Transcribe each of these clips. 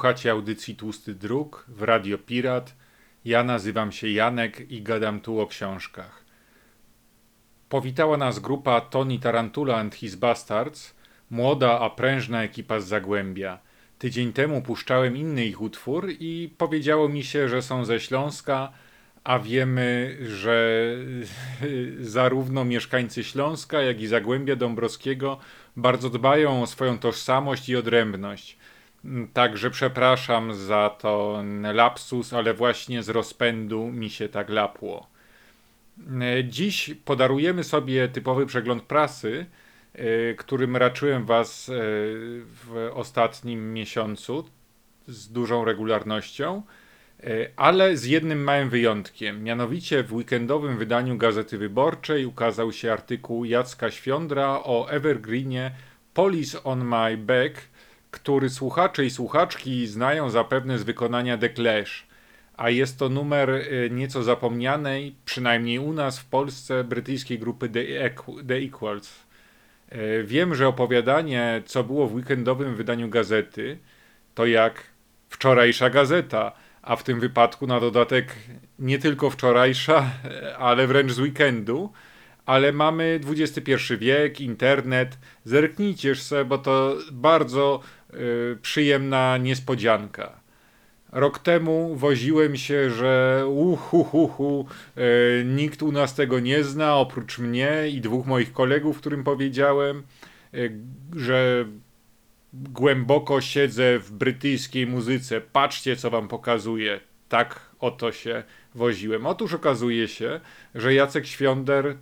Słuchacie audycji Tłusty Druk w Radio Pirat. Ja nazywam się Janek i gadam tu o książkach. Powitała nas grupa Tony Tarantula and His Bastards, młoda a prężna ekipa z Zagłębia. Tydzień temu puszczałem inny ich utwór i powiedziało mi się, że są ze Śląska, a wiemy, że zarówno mieszkańcy Śląska, jak i Zagłębia Dąbrowskiego bardzo dbają o swoją tożsamość i odrębność. Także przepraszam za to lapsus, ale właśnie z rozpędu mi się tak lapło. Dziś podarujemy sobie typowy przegląd prasy, którym raczyłem Was w ostatnim miesiącu z dużą regularnością. E, ale z jednym małym wyjątkiem. Mianowicie w weekendowym wydaniu Gazety Wyborczej ukazał się artykuł Jacka Świądra o Evergreenie Police on My Back, który słuchacze i słuchaczki znają zapewne z wykonania The Clash. A jest to numer e, nieco zapomnianej, przynajmniej u nas w Polsce, brytyjskiej grupy The Equals. E, wiem, że opowiadanie, co było w weekendowym wydaniu gazety, to jak wczorajsza gazeta – a w tym wypadku na dodatek nie tylko wczorajsza, ale wręcz z weekendu. Ale mamy XXI wiek, internet. Zerknijcie se, bo to bardzo y, przyjemna niespodzianka. Rok temu woziłem się, że uhuhuhu, y, nikt u nas tego nie zna oprócz mnie i dwóch moich kolegów, którym powiedziałem, y, że głęboko siedzę w brytyjskiej muzyce. Patrzcie, co wam pokazuję. Tak oto się woziłem. Otóż okazuje się, że Jacek Świąder,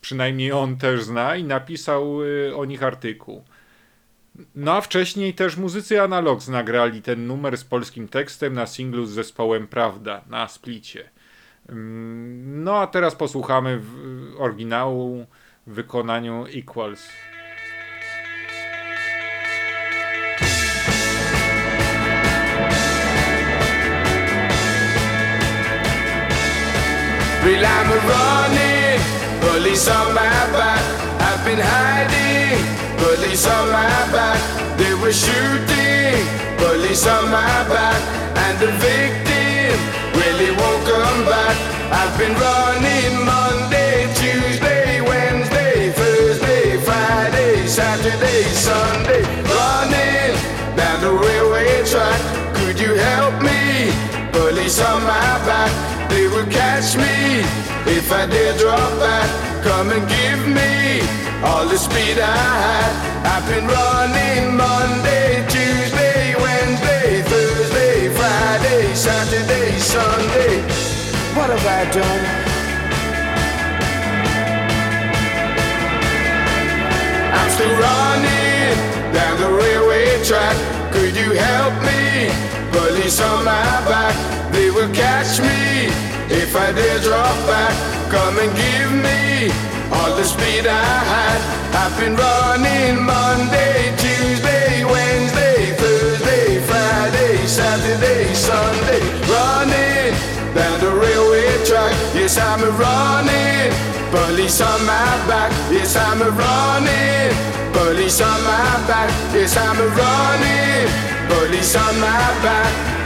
przynajmniej on też zna i napisał y, o nich artykuł. No a wcześniej też muzycy Analogs nagrali ten numer z polskim tekstem na singlu z zespołem Prawda, na splicie. Mm, no a teraz posłuchamy oryginału w wykonaniu Equals. Well, I'm running, police on my back. I've been hiding, police on my back. They were shooting, police on my back. And the victim, really won't come back. I've been running Monday, Tuesday, Wednesday, Thursday, Friday, Saturday, Sunday. Running down the railway track. Could you help me? Police on my back they will catch me if I dare drop back. Come and give me all the speed I had. I've been running Monday, Tuesday, Wednesday, Thursday, Friday, Saturday, Sunday. What have I done? I'm still running down the railway track. Could you help me? Police on my back, they will catch me if I dare drop back, come and give me all the speed I had. I've been running Monday, Tuesday, Wednesday, Thursday, Friday, Saturday, Sunday. Running down the railway track. Yes, I'm running. Police on my back. Yes, I'm running. Police on my back. Yes, I'm running. Police on my back.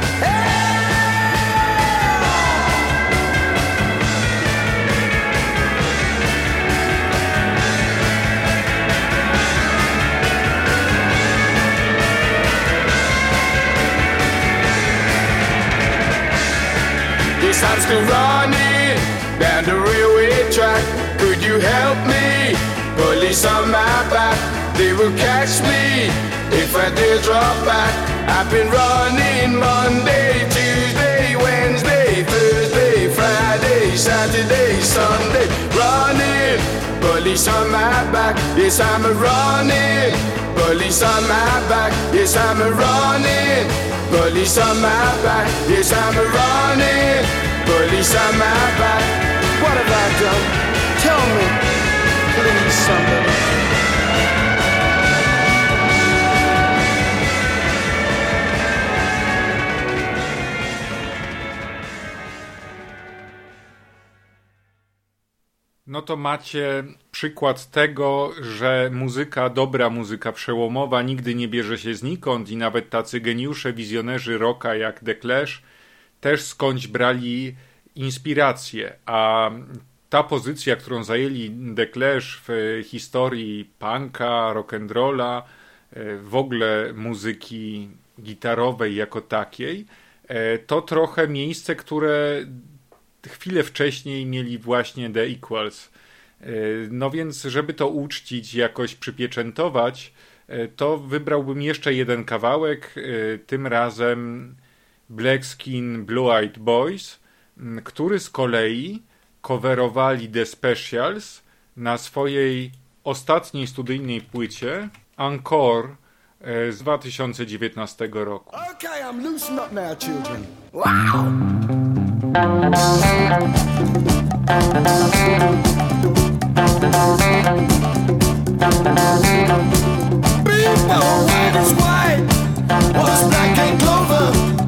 I'm still running down the railway track. Could you help me? Police on my back, they will catch me if I dare drop back. I've been running Monday, Tuesday, Wednesday, Thursday, Friday, Saturday, Sunday. Running, police on my back, yes, I'm running. Police on my back, yes, I'm running. Police on my back, yes, I'm running. Police on my back. What have I done? Tell me, please, somebody. No to macie przykład tego, że muzyka, dobra muzyka przełomowa nigdy nie bierze się znikąd i nawet tacy geniusze, wizjonerzy rocka jak The Clash też skądś brali inspirację, a ta pozycja, którą zajęli The Clash w historii punka, rock'n'rolla, e, w ogóle muzyki gitarowej jako takiej, e, to trochę miejsce, które chwilę wcześniej mieli właśnie The Equals. E, no więc, żeby to uczcić, jakoś przypieczętować, to wybrałbym jeszcze jeden kawałek, tym razem Black Skin Blue Eyed Boys, który z kolei coverowali The Specials na swojej ostatniej studyjnej płycie Encore e, z 2019 roku. Okay, I'm what's black and clover?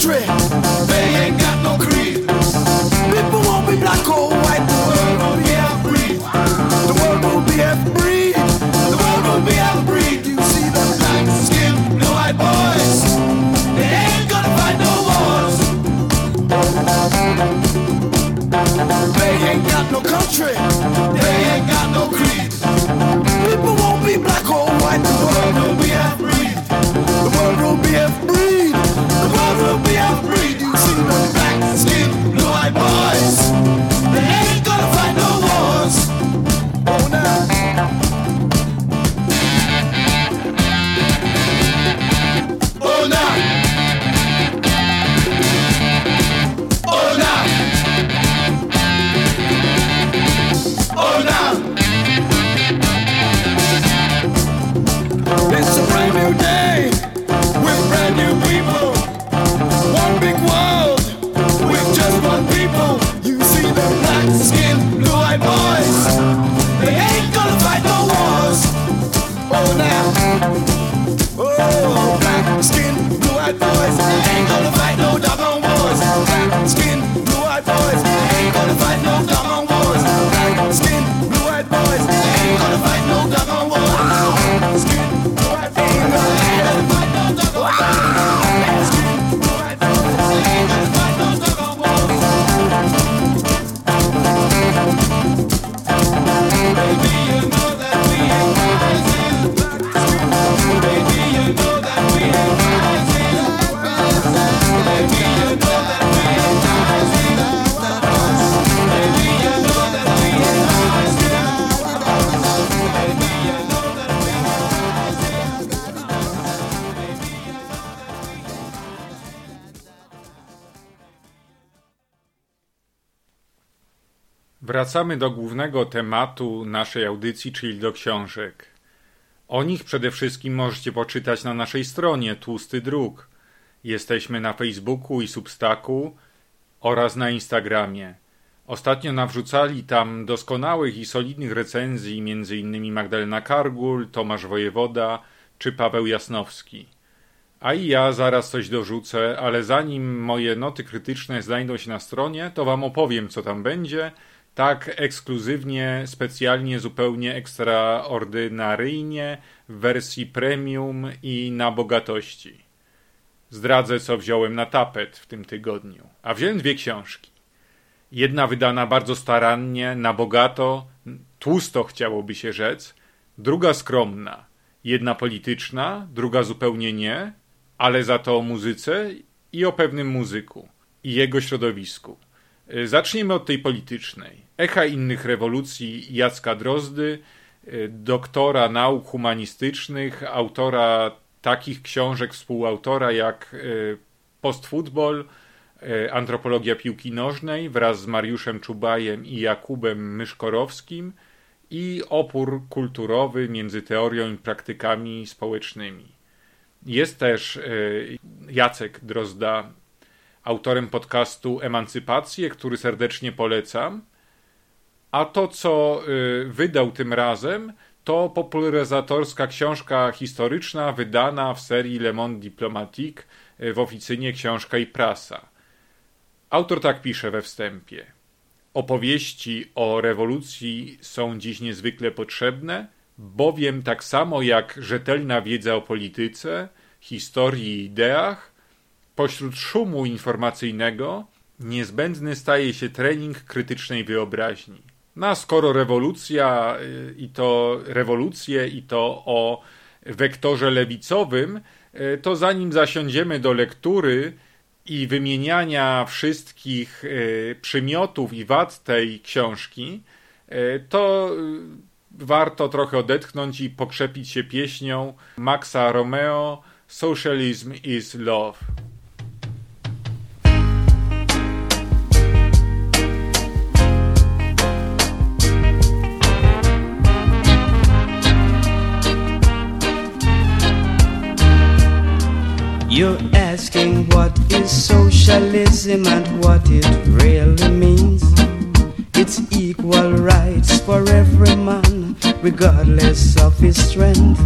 country. They ain't got no creed. People won't be black or white. The world will be half breed. The world will be half breed. The world will be half breed. You see the black skin, blue eyed boys. They ain't gonna fight no wars. They ain't got no country. They Wracamy do głównego tematu naszej audycji, czyli do książek. O nich przede wszystkim możecie poczytać na naszej stronie Tłusty Druk. Jesteśmy na Facebooku i Substaku oraz na Instagramie. Ostatnio nawrzucali tam doskonałych i solidnych recenzji m.in. Magdalena Kargul, Tomasz Wojewoda czy Paweł Jasnowski. A i ja zaraz coś dorzucę, ale zanim moje noty krytyczne znajdą się na stronie, to wam opowiem co tam będzie – tak ekskluzywnie, specjalnie, zupełnie ekstraordynaryjnie w wersji premium i na bogatości. Zdradzę, co wziąłem na tapet w tym tygodniu. A wziąłem dwie książki. Jedna wydana bardzo starannie, na bogato, tłusto chciałoby się rzec, druga skromna. Jedna polityczna, druga zupełnie nie, ale za to o muzyce i o pewnym muzyku i jego środowisku. Y, zacznijmy od tej politycznej. Echa innych rewolucji Jacka Drozdy, y, doktora nauk humanistycznych, autora takich książek, współautora jak y, Postfutbol, Antropologia piłki nożnej wraz z Mariuszem Czubajem i Jakubem Myszkorowskim i opór kulturowy między teorią i praktykami społecznymi. Jest też Jacek Drozda, autorem podcastu Emancypację, który serdecznie polecam. A to, co e, wydał tym razem, to popularyzatorska książka historyczna wydana w serii Le Monde Diplomatique w oficynie Książka i Prasa. Autor tak pisze we wstępie. Opowieści o rewolucji są dziś niezwykle potrzebne, bowiem tak samo jak rzetelna wiedza o polityce, historii i ideach, pośród szumu informacyjnego niezbędny staje się trening krytycznej wyobraźni. No a skoro rewolucja y, i to rewolucje i to o wektorze lewicowym, y, to zanim zasiądziemy do lektury i wymieniania wszystkich y, przymiotów i wad tej książki, to warto trochę odetchnąć i pokrzepić się pieśnią Maxa Romeo Socialism is Love. You're asking what is socialism and what it really means. It's equal rights for every man, regardless of his strength.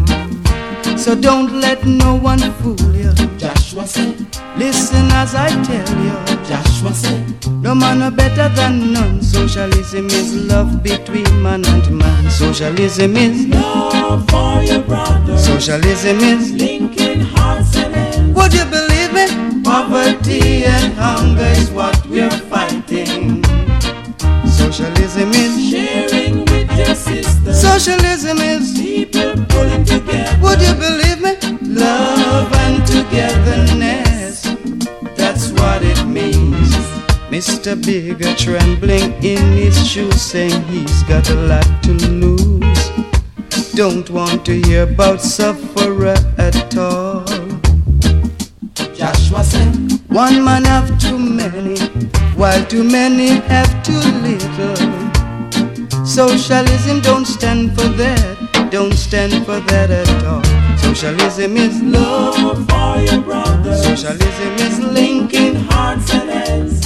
So don't let no one fool you. Joshua said, Listen as I tell you. Joshua said, No man are better than none. Socialism is love between man and man. Socialism is love for your brother. Socialism is linking hearts and. Would you believe me? Poverty and hunger is what we're fighting. Socialism is sharing with your sister. Socialism is people pulling together. Would you believe me? Love and togetherness. That's what it means. Mr. Bigger trembling in his shoes, saying he's got a lot to lose. Don't want to hear about sufferer at all. One man have too many, while too many have too little. Socialism don't stand for that, don't stand for that at all. Socialism is love for your brother. Socialism is linking hearts and heads.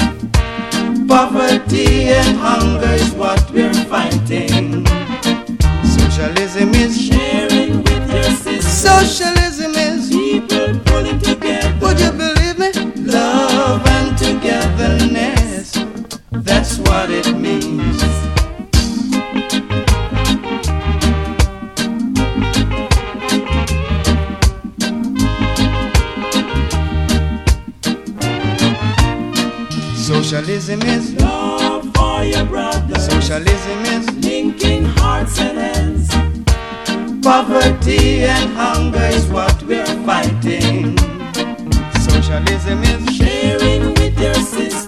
Poverty and hunger is what we're fighting. Socialism is sharing with your sister. Socialism what it means. Socialism is love for your brother. Socialism is linking hearts and hands. Poverty and hunger is what we're fighting. Socialism is sharing with your sister.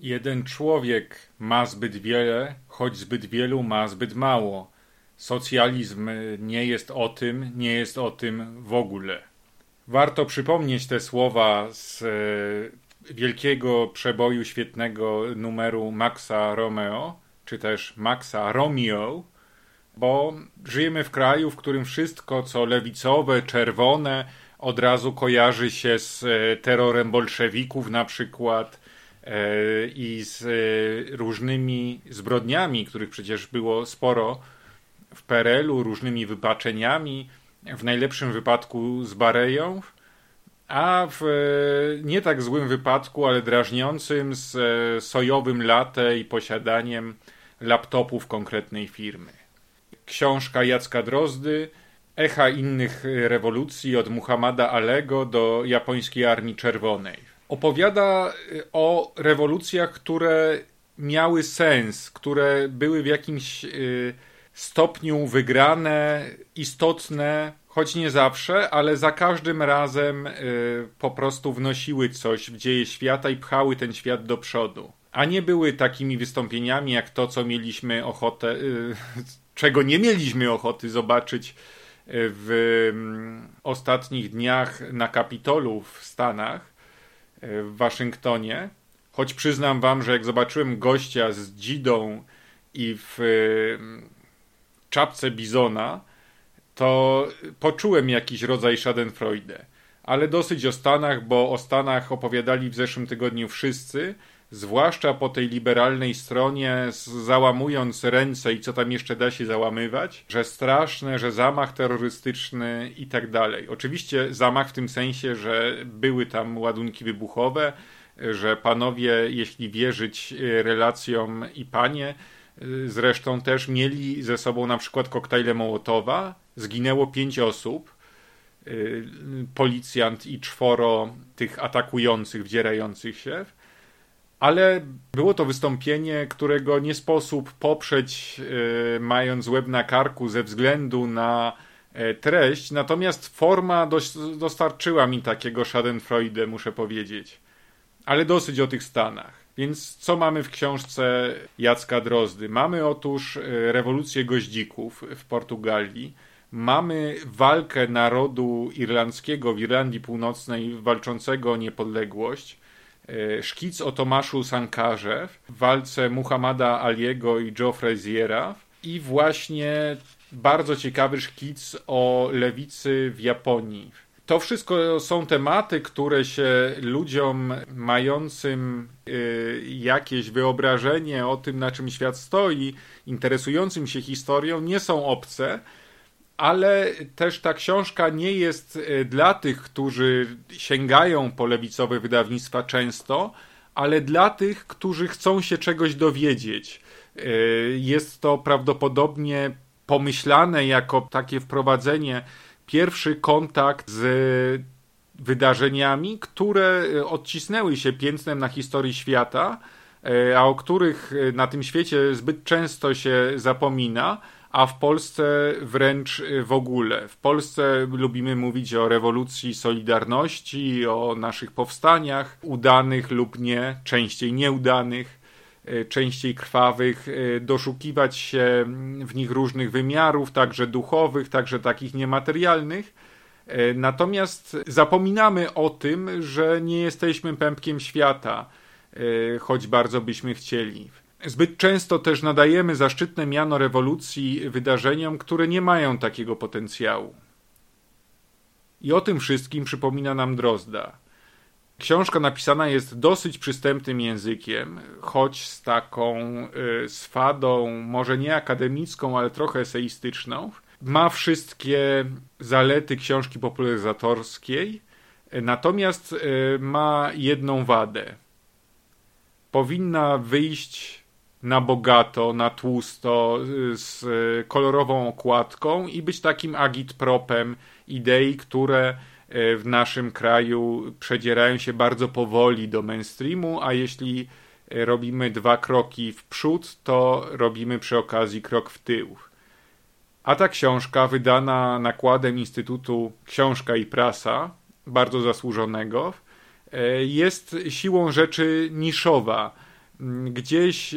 Jeden człowiek ma zbyt wiele, choć zbyt wielu ma zbyt mało. Socjalizm nie jest o tym, nie jest o tym w ogóle. Warto przypomnieć te słowa z e, wielkiego przeboju świetnego numeru Maxa Romeo, czy też Maxa Romeo, bo żyjemy w kraju, w którym wszystko, co lewicowe, czerwone, od razu kojarzy się z e, terrorem bolszewików na przykład i z e, różnymi zbrodniami, których przecież było sporo w PRL-u, różnymi wypaczeniami, w najlepszym wypadku z Bareją, a w nie tak złym wypadku, ale drażniącym z sojowym latte i posiadaniem laptopów konkretnej firmy. Książka Jacka Drozdy, Echa innych rewolucji od Muhammada Alego do japońskiej Armii Czerwonej. Opowiada o rewolucjach, które miały sens, które były w jakimś stopniu wygrane, istotne, choć nie zawsze, ale za każdym razem y, po prostu wnosiły coś w dzieje świata i pchały ten świat do przodu. A nie były takimi wystąpieniami jak to, co mieliśmy ochotę, y, czego nie mieliśmy ochoty zobaczyć y, w mm, ostatnich dniach na Kapitolu w Stanach, y, w Waszyngtonie. Choć przyznam wam, że jak zobaczyłem gościa z dzidą i w y, czapce bizona, to poczułem jakiś rodzaj schadenfreude. Ale dosyć o Stanach, bo o Stanach opowiadali w zeszłym tygodniu wszyscy, zwłaszcza po tej liberalnej stronie, załamując ręce i co tam jeszcze da się załamywać, że straszne, że zamach terrorystyczny i tak dalej. Oczywiście zamach w tym sensie, że były tam ładunki wybuchowe, że panowie, jeśli wierzyć relacjom i panie, zresztą też mieli ze sobą na przykład koktajle Mołotowa, zginęło pięć osób, policjant i czworo tych atakujących, wdzierających się, ale było to wystąpienie, którego nie sposób poprzeć, yy, mając łeb na karku ze względu na yy, treść, natomiast forma dostarczyła mi takiego schadenfreude, muszę powiedzieć. Ale dosyć o tych Stanach. Więc co mamy w książce Jacka Drozdy? Mamy otóż yy, rewolucję goździków w Portugalii, mamy walkę narodu irlandzkiego w Irlandii Północnej walczącego o niepodległość, szkic o Tomaszu Sankarze w walce Muhammada Aliego i Joe Fraziera i właśnie bardzo ciekawy szkic o lewicy w Japonii. To wszystko są tematy, które się ludziom mającym y, jakieś wyobrażenie o tym, na czym świat stoi, interesującym się historią, nie są obce ale też ta książka nie jest e, dla tych, którzy sięgają po lewicowe wydawnictwa często, ale dla tych, którzy chcą się czegoś dowiedzieć. E, jest to prawdopodobnie pomyślane jako takie wprowadzenie, pierwszy kontakt z wydarzeniami, które odcisnęły się piętnem na historii świata, e, a o których na tym świecie zbyt często się zapomina a w Polsce wręcz w ogóle. W Polsce lubimy mówić o rewolucji Solidarności, o naszych powstaniach, udanych lub nie, częściej nieudanych, e, częściej krwawych, e, doszukiwać się w nich różnych wymiarów, także duchowych, także takich niematerialnych. Natomiast zapominamy o tym, że nie jesteśmy pępkiem świata, choć bardzo byśmy chcieli. Zbyt często też nadajemy zaszczytne miano rewolucji wydarzeniom, które nie mają takiego potencjału. I o tym wszystkim przypomina nam Drozda. Książka napisana jest dosyć przystępnym językiem, choć z taką y, swadą, może nie akademicką, ale trochę eseistyczną. Ma wszystkie zalety książki popularyzatorskiej, natomiast y, ma jedną wadę. Powinna wyjść na bogato, na tłusto, z kolorową okładką i być takim agitpropem idei, które e, w naszym kraju przedzierają się bardzo powoli do mainstreamu, a jeśli robimy dwa kroki w przód, to robimy przy okazji krok w tył. A ta książka, wydana nakładem Instytutu Książka i Prasa, bardzo zasłużonego, jest siłą rzeczy niszowa gdzieś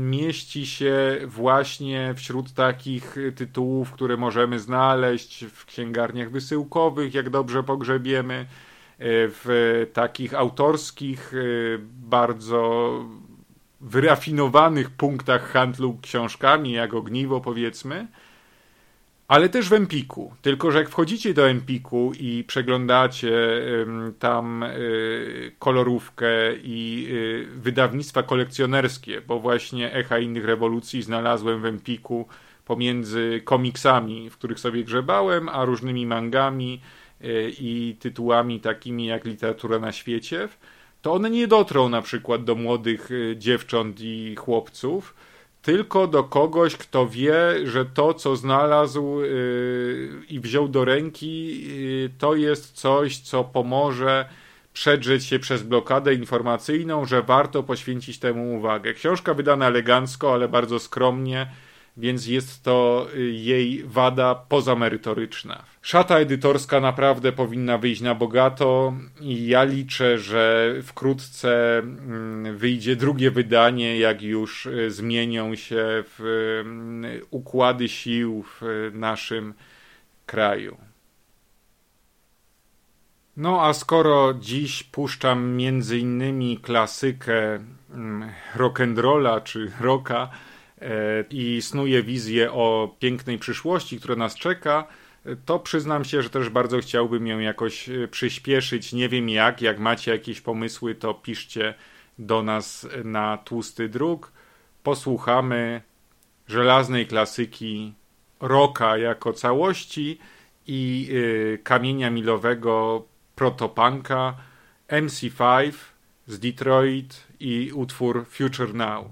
mieści się właśnie wśród takich tytułów, które możemy znaleźć w księgarniach wysyłkowych, jak dobrze pogrzebiemy, e, w takich autorskich, e, bardzo wyrafinowanych punktach handlu książkami, jak ogniwo powiedzmy ale też w Empiku. Tylko, że jak wchodzicie do Empiku i przeglądacie tam y, kolorówkę i y, wydawnictwa kolekcjonerskie, bo właśnie Echa innych rewolucji znalazłem w Empiku pomiędzy komiksami, w których sobie grzebałem, a różnymi mangami y, i tytułami takimi jak literatura na świecie, to one nie dotrą na przykład do młodych dziewcząt i chłopców, tylko do kogoś, kto wie, że to, co znalazł yy, i wziął do ręki, yy, to jest coś, co pomoże przedrzeć się przez blokadę informacyjną, że warto poświęcić temu uwagę. Książka wydana elegancko, ale bardzo skromnie, więc jest to y, jej wada pozamerytoryczna. Szata edytorska naprawdę powinna wyjść na bogato i ja liczę, że wkrótce mm, wyjdzie drugie wydanie, jak już y, zmienią się mm, układy sił w naszym kraju. No a skoro dziś puszczam między innymi klasykę mm, rock'n'rolla czy rocka i snuję wizję o pięknej przyszłości, która nas czeka, to przyznam się, że też bardzo chciałbym ją jakoś e, przyspieszyć. Nie wiem jak, jak macie jakieś pomysły, to piszcie do nas na tłusty druk. Posłuchamy żelaznej klasyki rocka jako całości i y, kamienia milowego protopunka MC5 z Detroit i utwór Future Now.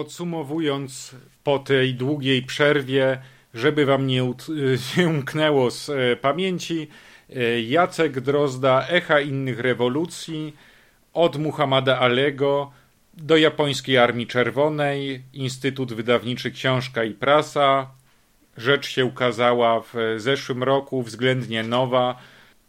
Podsumowując, po tej długiej przerwie, żeby wam nie, nie umknęło z e, pamięci, e, Jacek Drozda, Echa innych rewolucji, od Muhammada Alego do Japońskiej Armii Czerwonej, Instytut Wydawniczy Książka i Prasa. Rzecz się ukazała w zeszłym roku, względnie nowa.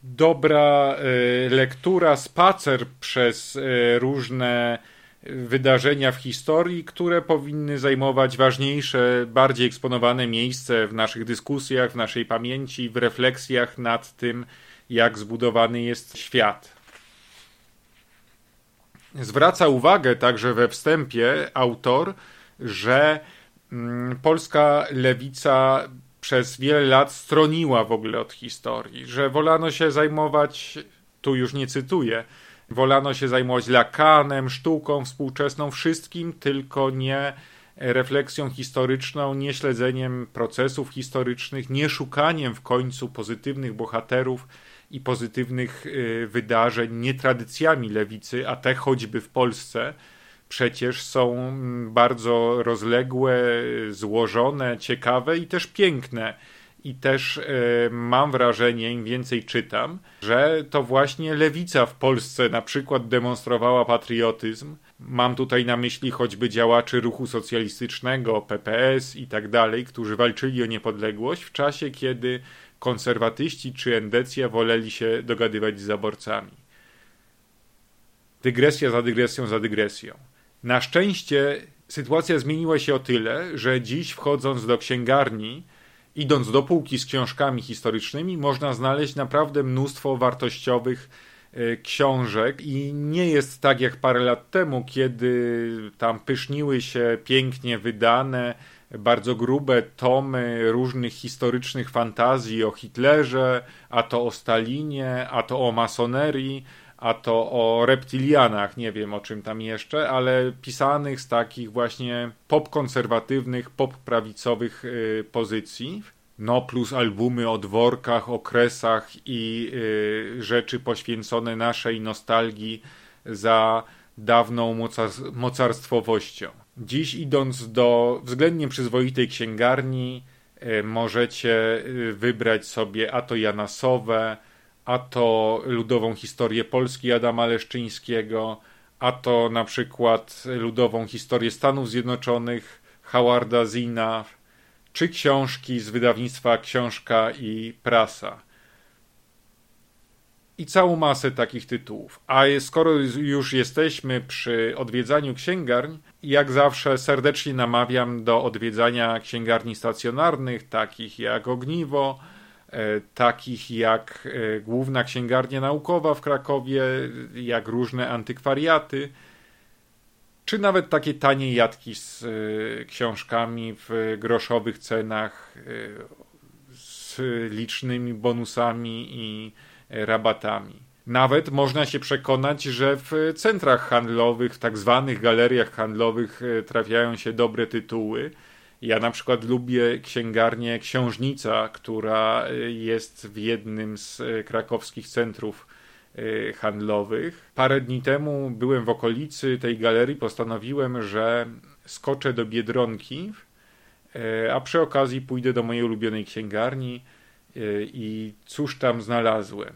Dobra e, lektura, spacer przez różne wydarzenia w historii, które powinny zajmować ważniejsze, bardziej eksponowane miejsce w naszych dyskusjach, w naszej pamięci, w refleksjach nad tym, jak zbudowany jest świat. Zwraca uwagę także we wstępie autor, że mm, polska lewica przez wiele lat stroniła w ogóle od historii, że wolano się zajmować, tu już nie cytuję, wolano się zajmować Lakanem, sztuką współczesną, wszystkim, tylko nie refleksją historyczną, nie śledzeniem procesów historycznych, nie szukaniem w końcu pozytywnych bohaterów i pozytywnych y, wydarzeń, nie tradycjami lewicy, a te choćby w Polsce przecież są mm, bardzo rozległe, złożone, ciekawe i też piękne. I też y, mam wrażenie, im więcej czytam, że to właśnie lewica w Polsce na przykład demonstrowała patriotyzm. Mam tutaj na myśli choćby działaczy ruchu socjalistycznego, PPS i tak dalej, którzy walczyli o niepodległość w czasie, kiedy konserwatyści czy endecja woleli się dogadywać z zaborcami. Dygresja za dygresją za dygresją. Na szczęście sytuacja zmieniła się o tyle, że dziś wchodząc do księgarni, idąc do półki z książkami historycznymi, można znaleźć naprawdę mnóstwo wartościowych e, książek i nie jest tak jak parę lat temu, kiedy tam pyszniły się pięknie wydane, bardzo grube tomy różnych historycznych fantazji o Hitlerze, a to o Stalinie, a to o masonerii, a to o reptilianach, nie wiem o czym tam jeszcze, ale pisanych z takich właśnie pop-konserwatywnych, pop-prawicowych y, pozycji. No plus albumy o dworkach, okresach i y, rzeczy poświęcone naszej nostalgii za dawną mocar- mocarstwowością. Dziś idąc do względnie przyzwoitej księgarni, y, możecie wybrać sobie a to Janasowe, a to ludową historię Polski Adama Leszczyńskiego, a to na przykład ludową historię Stanów Zjednoczonych Howarda Zina, czy książki z wydawnictwa Książka i Prasa. I całą masę takich tytułów. A skoro już jesteśmy przy odwiedzaniu księgarni, jak zawsze serdecznie namawiam do odwiedzania księgarni stacjonarnych, takich jak Ogniwo, takich jak e, Główna Księgarnia Naukowa w Krakowie, jak różne antykwariaty, czy nawet takie tanie jadki z e, książkami w groszowych cenach, z licznymi bonusami i rabatami. Nawet można się przekonać, że w centrach handlowych, w tak zwanych galeriach handlowych trafiają się dobre tytuły. Ja na przykład lubię księgarnię Książnica, która jest w jednym z krakowskich centrów handlowych. Parę dni temu byłem w okolicy tej galerii, postanowiłem, że skoczę do Biedronki, a przy okazji pójdę do mojej ulubionej księgarni i cóż tam znalazłem?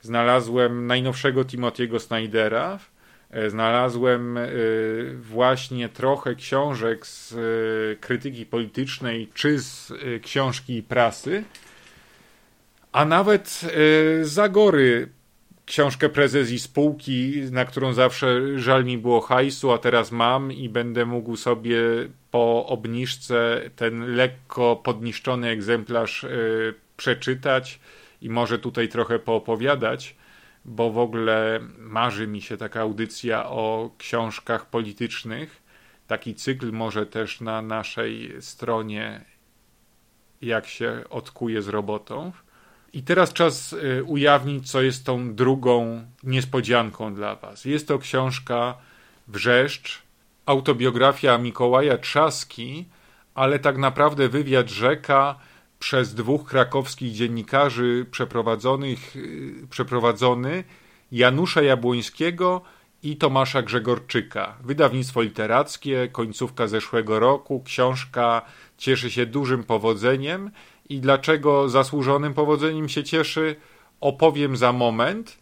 Znalazłem najnowszego Timothy'ego Snydera, znalazłem właśnie trochę książek z krytyki politycznej czy z książki prasy, a nawet Zagory, książkę prezes i spółki, na którą zawsze żal mi było hajsu, a teraz mam i będę mógł sobie po obniżce ten lekko podniszczony egzemplarz przeczytać i może tutaj trochę poopowiadać, bo w ogóle marzy mi się taka audycja o książkach politycznych. Taki cykl może też na naszej stronie, jak się odkuje z robotą. I teraz czas ujawnić, co jest tą drugą niespodzianką dla Was. Jest to książka Wrzeszcz, autobiografia Mikołaja Trzaski, ale tak naprawdę wywiad rzeka przez dwóch krakowskich dziennikarzy przeprowadzonych, przeprowadzony Janusza Jabłońskiego i Tomasza Grzegorczyka. Wydawnictwo literackie, końcówka zeszłego roku, książka cieszy się dużym powodzeniem. I dlaczego zasłużonym powodzeniem się cieszy, opowiem za moment,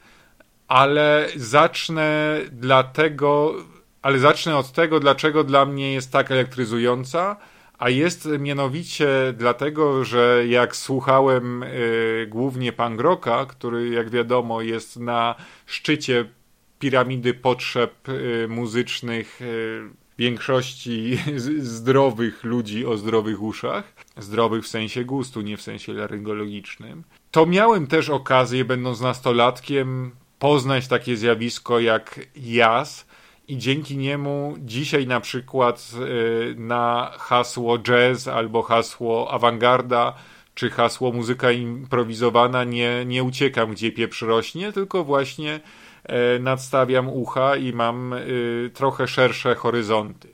ale zacznę dlatego, ale zacznę od tego, dlaczego dla mnie jest tak elektryzująca, a jest mianowicie dlatego, że jak słuchałem y, głównie punk rocka, który jak wiadomo jest na szczycie piramidy potrzeb y, muzycznych y, większości zdrowych ludzi o zdrowych uszach, zdrowych w sensie gustu, nie w sensie laryngologicznym, to miałem też okazję, będąc nastolatkiem, poznać takie zjawisko jak jazz i dzięki niemu dzisiaj na przykład y, na hasło jazz albo hasło awangarda czy hasło muzyka improwizowana nie, nie uciekam gdzie pieprz rośnie, tylko właśnie e, nadstawiam ucha i mam y, trochę szersze horyzonty.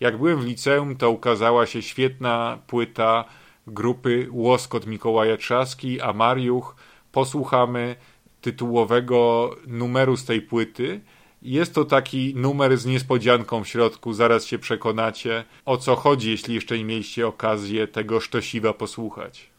Jak byłem w liceum, to ukazała się świetna płyta grupy Łoskot Mikołaja Trzaski, a Mariuch. Posłuchamy tytułowego numeru z tej płyty. Jest to taki numer z niespodzianką w środku, zaraz się przekonacie o co chodzi, jeśli jeszcze nie mieliście okazję tego sztosiwa posłuchać.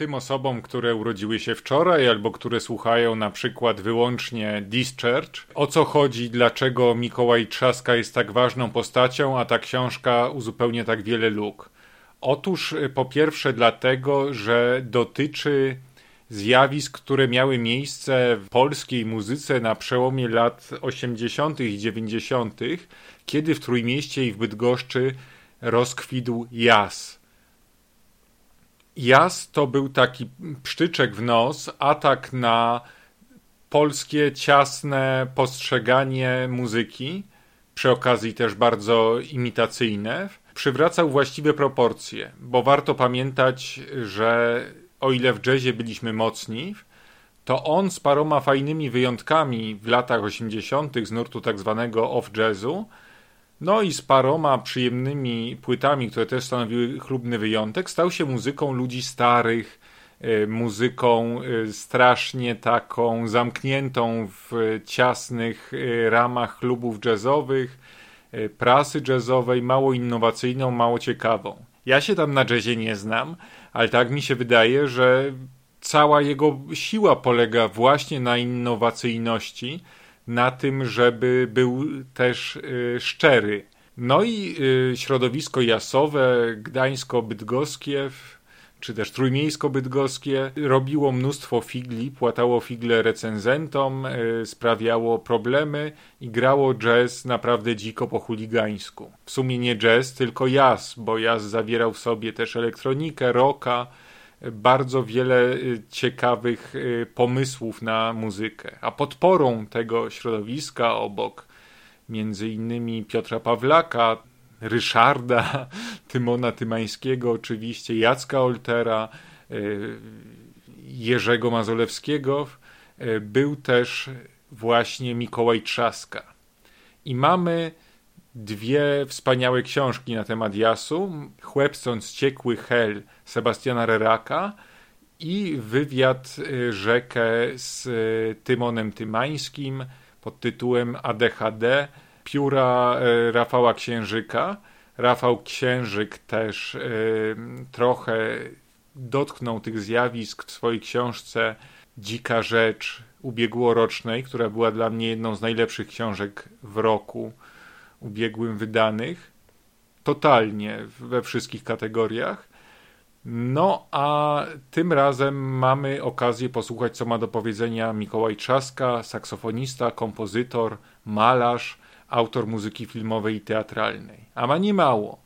Tym osobom, które urodziły się wczoraj albo które słuchają na przykład wyłącznie Discharge, o co chodzi, dlaczego Mikołaj Trzaska jest tak ważną postacią, a ta książka uzupełnia tak wiele luk. Otóż y, po pierwsze dlatego, że dotyczy zjawisk, które miały miejsce w polskiej muzyce na przełomie lat 80. i 90., kiedy w Trójmieście i w Bydgoszczy rozkwitł jazz. Jazz to był taki psztyczek w nos, atak na polskie ciasne postrzeganie muzyki, przy okazji też bardzo imitacyjne, przywracał właściwe proporcje, bo warto pamiętać, że o ile w jazzie byliśmy mocni, to on z paroma fajnymi wyjątkami w latach 80. z nurtu tak zwanego off jazzu, no i z paroma przyjemnymi płytami, które też stanowiły chlubny wyjątek, stał się muzyką ludzi starych, e, muzyką e, strasznie taką zamkniętą w ciasnych e, ramach klubów jazzowych, prasy jazzowej, mało innowacyjną, mało ciekawą. Ja się tam na jazzie nie znam, ale tak mi się wydaje, że cała jego siła polega właśnie na innowacyjności, na tym, żeby był też y, szczery. No i y, środowisko jasowe, gdańsko-bydgoskie, czy też trójmiejsko-bydgoskie robiło mnóstwo figli, płatało figle recenzentom, y, sprawiało problemy i grało jazz naprawdę dziko po chuligańsku. W sumie nie jazz, tylko jazz, bo jazz zawierał w sobie też elektronikę, rocka, bardzo wiele y, ciekawych y, pomysłów na muzykę. A podporą tego środowiska obok między innymi Piotra Pawlaka, Ryszarda, Tymona Tymańskiego, oczywiście Jacka Oltera, y, Jerzego Mazolewskiego, był też właśnie Mikołaj Trzaska. I mamy dwie wspaniałe książki na temat jasu, Chłepcąc ciekły hel Sebastiana Reraka i wywiad y, rzekę z y, Tymonem Tymańskim pod tytułem ADHD pióra y, Rafała Księżyka. Rafał Księżyk też trochę dotknął tych zjawisk w swojej książce Dzika Rzecz ubiegłorocznej, która była dla mnie jedną z najlepszych książek w roku ubiegłym wydanych. Totalnie we wszystkich kategoriach. No a tym razem mamy okazję posłuchać, co ma do powiedzenia Mikołaj Trzaska, saksofonista, kompozytor, malarz, autor muzyki filmowej i teatralnej. A ma nie mało,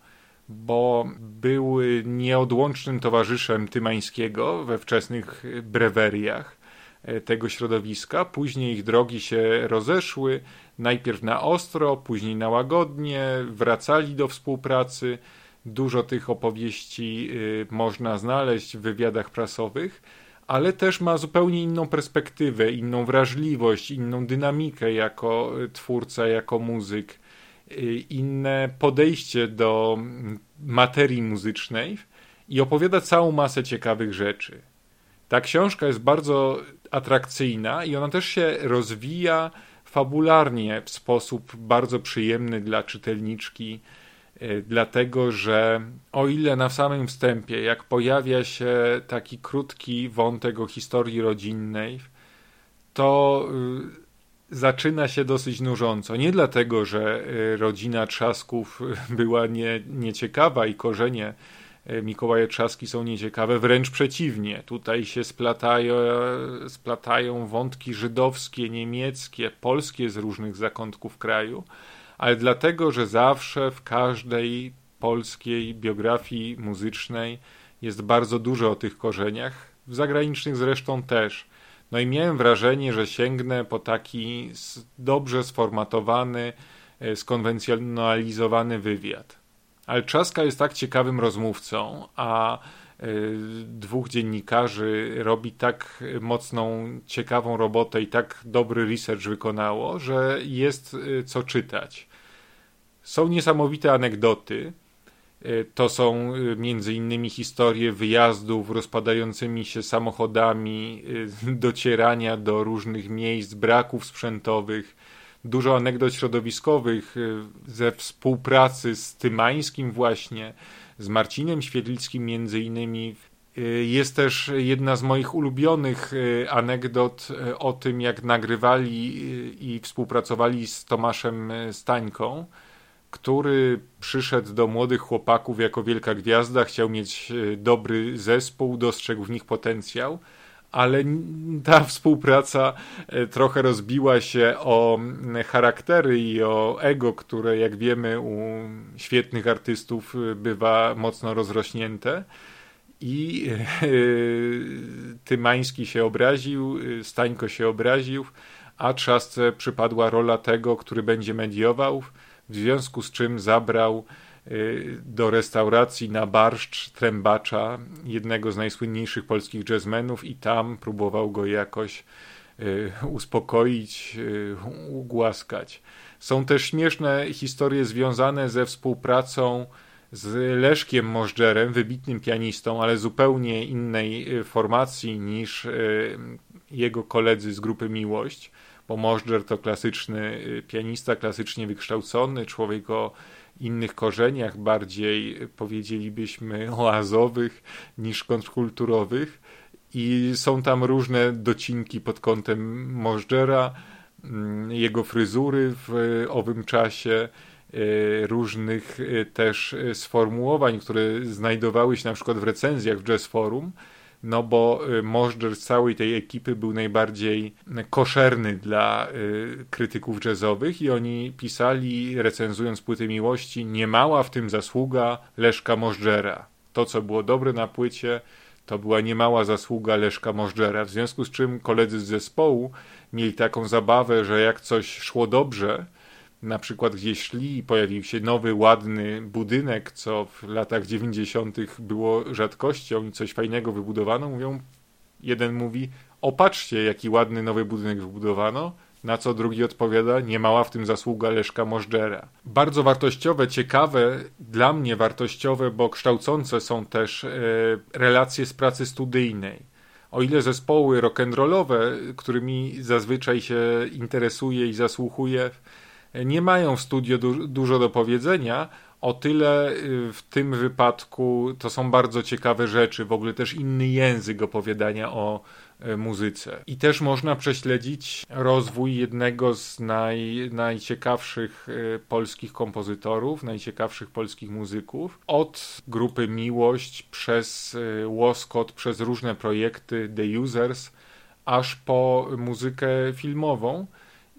bo był nieodłącznym towarzyszem Tymańskiego we wczesnych breweriach e, tego środowiska. Później ich drogi się rozeszły, najpierw na ostro, później na łagodnie, wracali do współpracy. Dużo tych opowieści y, można znaleźć w wywiadach prasowych, ale też ma zupełnie inną perspektywę, inną wrażliwość, inną dynamikę jako twórca, jako muzyk, y, inne podejście do mm, materii muzycznej i opowiada całą masę ciekawych rzeczy. Ta książka jest bardzo atrakcyjna i ona też się rozwija fabularnie w sposób bardzo przyjemny dla czytelniczki, e, dlatego że o ile na samym wstępie, jak pojawia się taki krótki wątek o historii rodzinnej, to y, zaczyna się dosyć nużąco. Nie dlatego, że y, rodzina Trzasków była nie, nieciekawa i korzenie E, Mikołaje Trzaski są nieciekawe, wręcz przeciwnie. Tutaj się splatają, splatają wątki żydowskie, niemieckie, polskie z różnych zakątków kraju, ale dlatego, że zawsze w każdej polskiej biografii muzycznej jest bardzo dużo o tych korzeniach, w zagranicznych zresztą też. No i miałem wrażenie, że sięgnę po taki dobrze sformatowany, e, skonwencjonalizowany wywiad. Ale Trzaska jest tak ciekawym rozmówcą, a y, dwóch dziennikarzy robi tak mocną, ciekawą robotę i tak dobry research wykonało, że jest y, co czytać. Są niesamowite anegdoty. Y, to są między innymi historie wyjazdów rozpadającymi się samochodami, docierania do różnych miejsc, braków sprzętowych, dużo anegdot środowiskowych y, ze współpracy z Tymańskim właśnie, z Marcinem Świetlickim między innymi. Y, Jest też jedna z moich ulubionych y, anegdot o tym, jak nagrywali i współpracowali z Tomaszem Stańką, który przyszedł do młodych chłopaków jako wielka gwiazda, chciał mieć dobry zespół, dostrzegł w nich potencjał, ale ta współpraca y, trochę rozbiła się o charaktery i o ego, które jak wiemy u świetnych artystów y, bywa mocno rozrośnięte. I yy, Tymański się obraził, Stańko się obraził, a Trzasce przypadła rola tego, który będzie mediował, w związku z czym zabrał do restauracji na barszcz trębacza, jednego z najsłynniejszych polskich jazzmenów i tam próbował go jakoś yy, uspokoić, yy, ugłaskać. Są też śmieszne historie związane ze współpracą z Leszkiem Możdżerem, wybitnym pianistą, ale zupełnie innej y, formacji niż y, jego koledzy z grupy Miłość, bo Możdżer to klasyczny y, pianista, klasycznie wykształcony, człowiek o innych korzeniach, bardziej powiedzielibyśmy oazowych niż kontrkulturowych. I są tam różne docinki pod kątem Możdżera, mm, jego fryzury w owym czasie, y, różnych y, też y, sformułowań, które znajdowały się na przykład w recenzjach w Jazz Forum, no bo y, Możdżer z całej tej ekipy był najbardziej koszerny dla y, krytyków jazzowych i oni pisali, recenzując płyty miłości, niemała w tym zasługa Leszka Możdżera. To, co było dobre na płycie, to była niemała zasługa Leszka Możdżera, w związku z czym koledzy z zespołu mieli taką zabawę, że jak coś szło dobrze, na przykład gdzieś szli i pojawił się nowy, ładny budynek, co w latach 90. było rzadkością i coś fajnego wybudowano, mówią, jeden mówi, o patrzcie, jaki ładny nowy budynek wybudowano, na co drugi odpowiada, nie mała w tym zasługa Leszka Możdżera. Bardzo wartościowe, ciekawe, dla mnie wartościowe, bo kształcące są też e, relacje z pracy studyjnej. O ile zespoły rock'n'rollowe, którymi zazwyczaj się interesuję i zasłuchuję, nie mają w studio du- dużo do powiedzenia, o tyle y, w tym wypadku to są bardzo ciekawe rzeczy, w ogóle też inny język opowiadania o y, muzyce. I też można prześledzić rozwój jednego z naj, najciekawszych y, polskich kompozytorów, najciekawszych polskich muzyków. Od grupy Miłość przez Łoskot, przez różne projekty The Users, aż po muzykę filmową.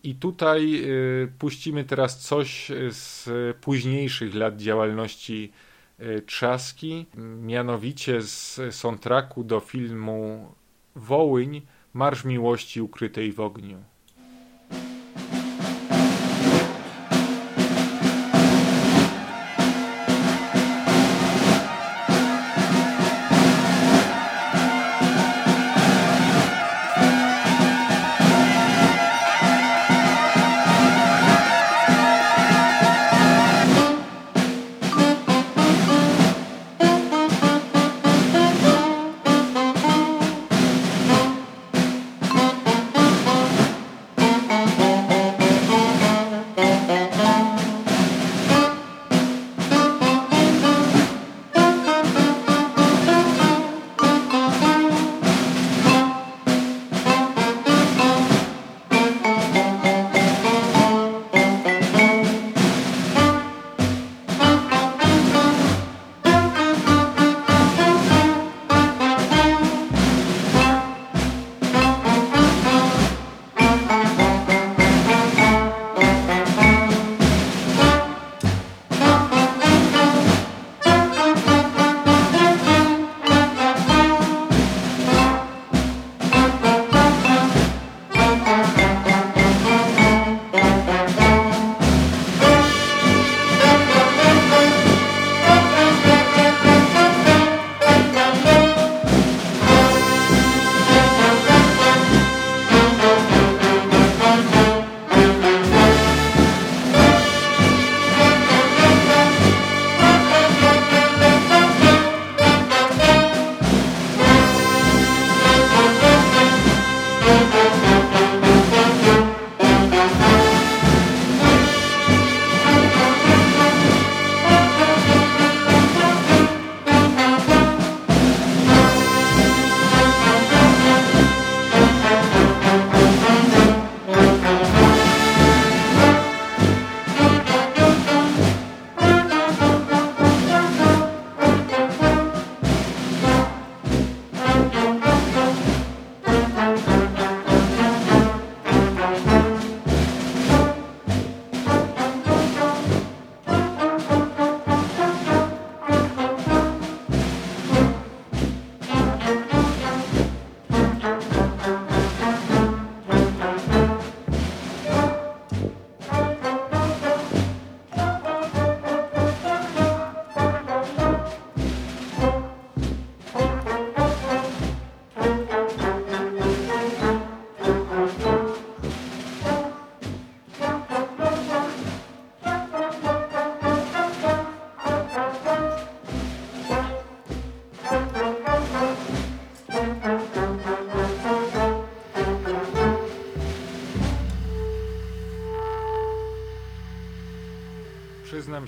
I tutaj y, puścimy teraz coś z późniejszych lat działalności y, Trzaski, mianowicie z soundtracku do filmu Wołyń, Marsz Miłości ukrytej w ogniu.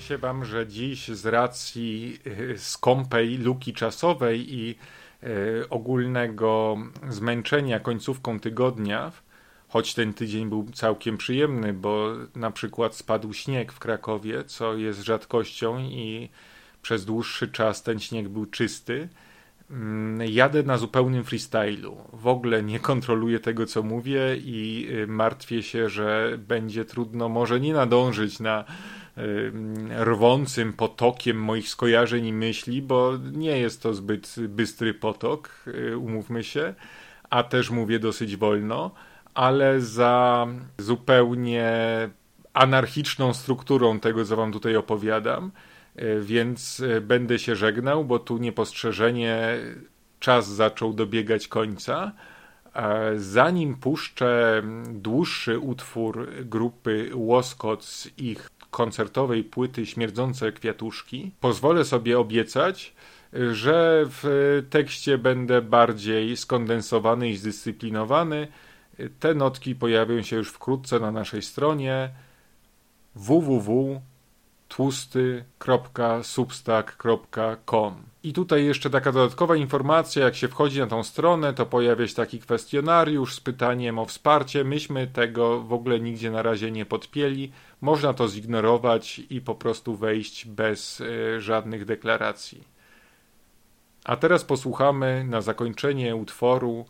Się wam, że dziś z racji y, skąpej luki czasowej i y, ogólnego zmęczenia końcówką tygodnia, choć ten tydzień był całkiem przyjemny, bo na przykład spadł śnieg w Krakowie, co jest rzadkością i przez dłuższy czas ten śnieg był czysty. Mm, Jadę na zupełnym freestylu. W ogóle nie kontroluję tego, co mówię, i y, martwię się, że będzie trudno może nie nadążyć na rwącym potokiem moich skojarzeń i myśli, bo nie jest to zbyt bystry potok, y, umówmy się, a też mówię dosyć wolno, ale za zupełnie anarchiczną strukturą tego, co wam tutaj opowiadam, E, więc będę się żegnał, bo tu niepostrzeżenie czas zaczął dobiegać końca. Zanim puszczę dłuższy utwór grupy Łoskot z ich koncertowej płyty Śmierdzące Kwiatuszki, pozwolę sobie obiecać, że w tekście będę bardziej skondensowany i zdyscyplinowany. Te notki pojawią się już wkrótce na naszej stronie www tłusty.substack.com. I tutaj jeszcze taka dodatkowa informacja, jak się wchodzi na tą stronę, to pojawia się taki kwestionariusz z pytaniem o wsparcie. Myśmy tego w ogóle nigdzie na razie nie podpięli. Można to zignorować i po prostu wejść bez y, żadnych deklaracji. A teraz posłuchamy na zakończenie utworu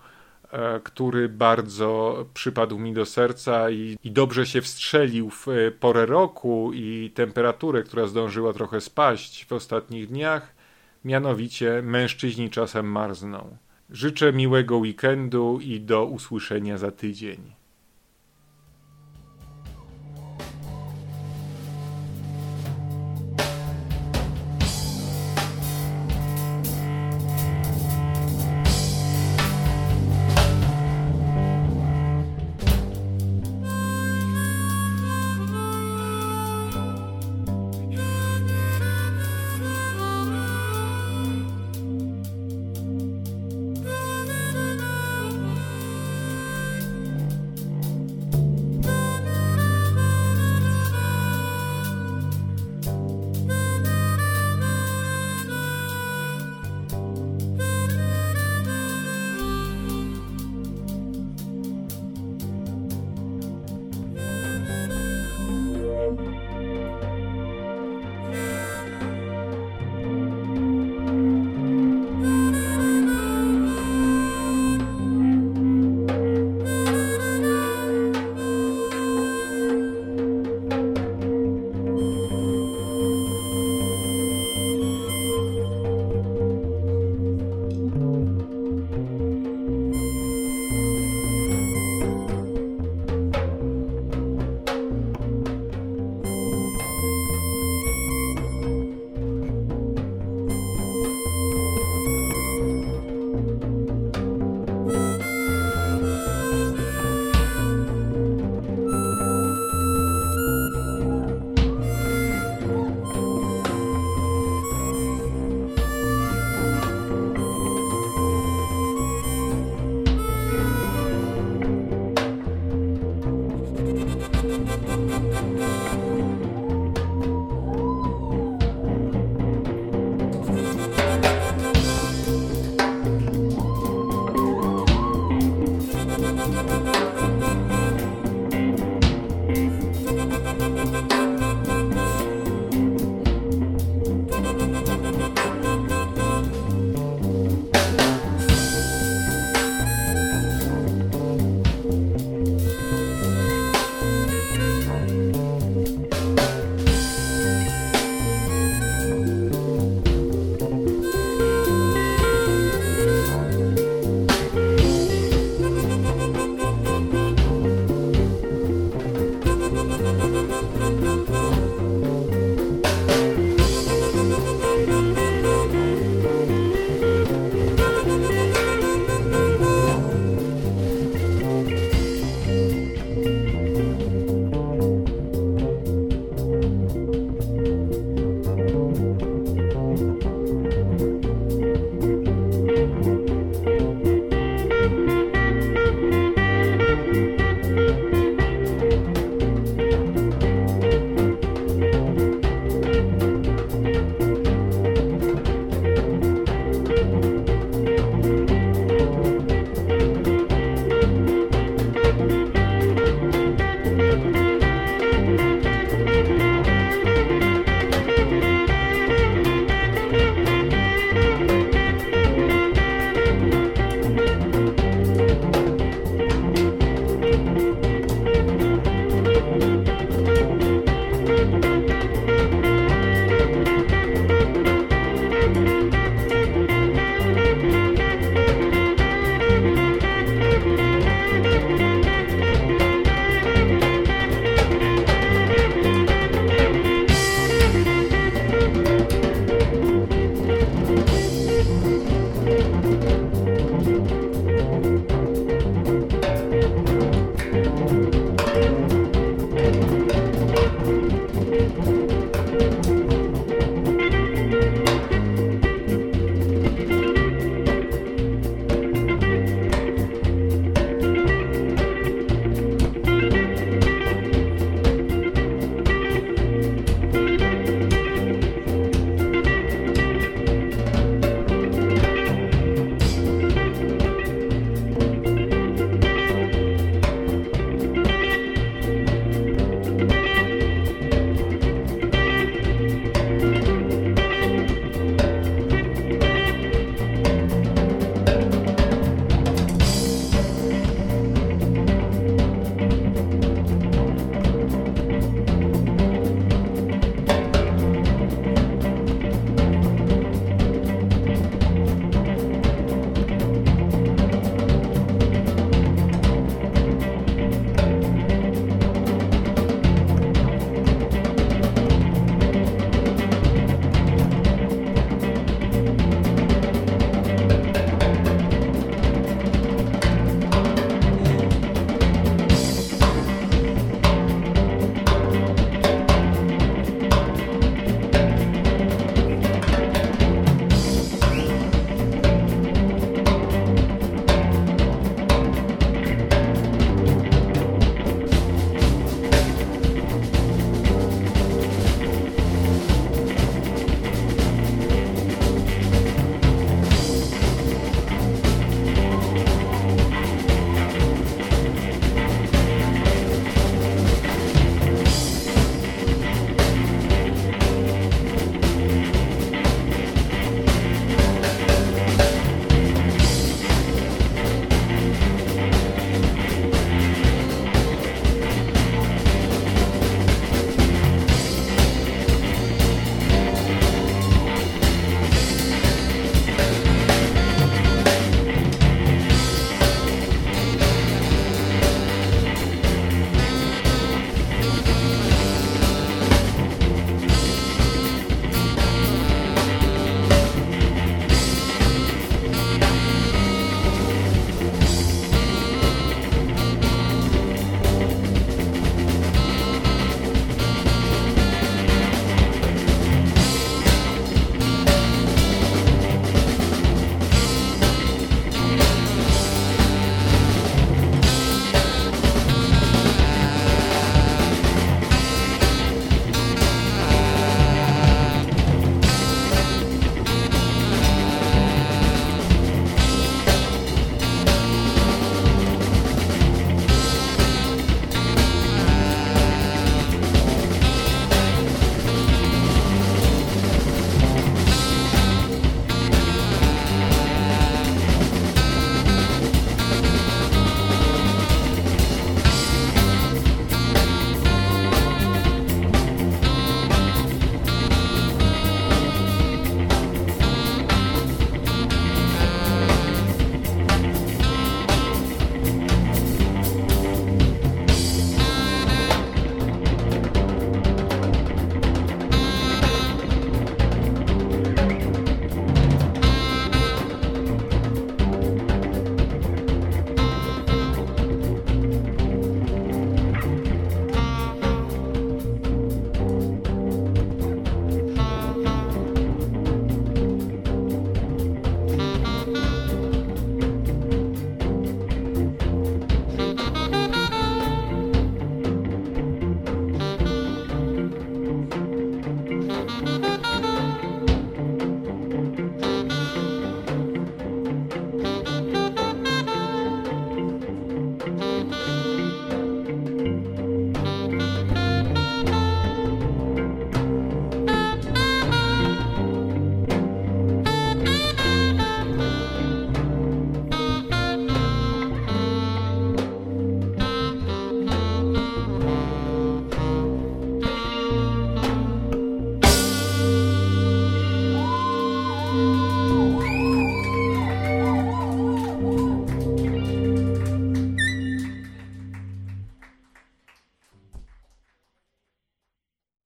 E, który bardzo przypadł mi do serca i, i, dobrze się wstrzelił w e, porę roku i temperaturę, która zdążyła trochę spaść w ostatnich dniach, mianowicie mężczyźni czasem marzną. Życzę miłego weekendu i do usłyszenia za tydzień.